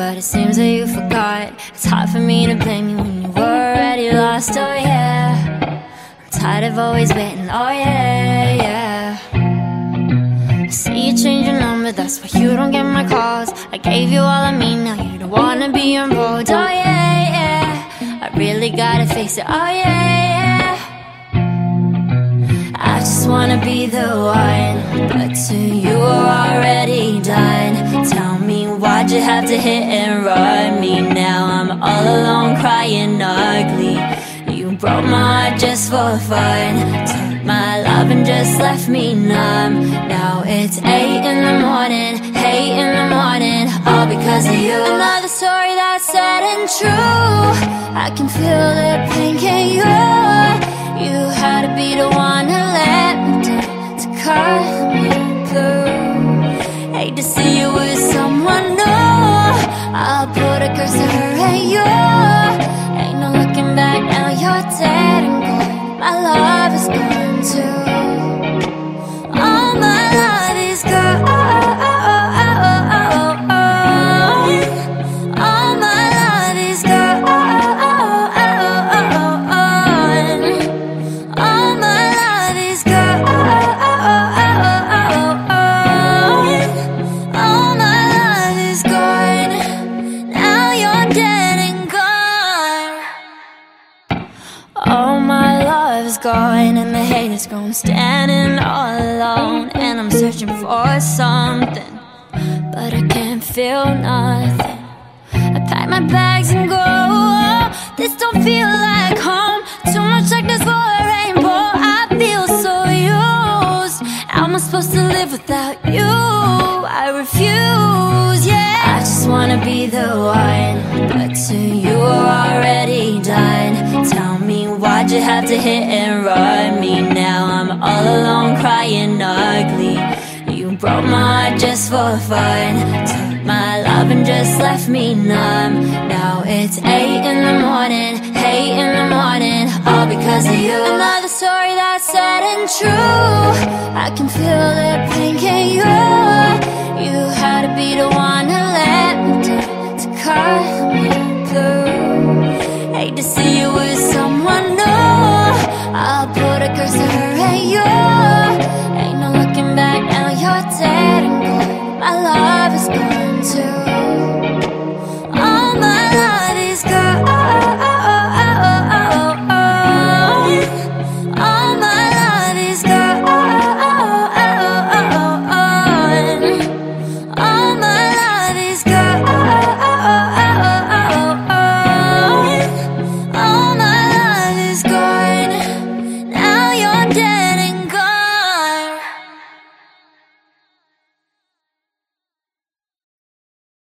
it seems that you forgot. It's hard for me to blame you when you were already lost. Oh yeah, I'm tired of always waiting. Oh yeah, yeah. I see you change your number, that's why you don't get my calls. I gave you all of me, now you don't wanna be involved. Oh yeah, yeah. I really gotta face it. Oh yeah, yeah. I just wanna be the one, but to have to hit and run me? Now I'm all alone crying ugly. You broke my heart just for fun. Took my love and just left me numb. Now it's eight in the morning, eight in the morning, all because of you. Another story that's sad and true. I can feel the pain, can you? Now, is gone, and the hate is gone. Standing all alone, and I'm searching for something, but I can't feel nothing. I pack my bags and go. This don't feel like home. Too much darkness for a rainbow. I feel so used. How am I supposed to live without you? I refuse, yeah. I just wanna be the one, but to you have to hit and run me? Now I'm all alone crying ugly. You broke my heart just for fun. Took my love and just left me numb. Now it's eight in the morning, eight in the morning, all because of you. Another story that's sad and true. I can feel the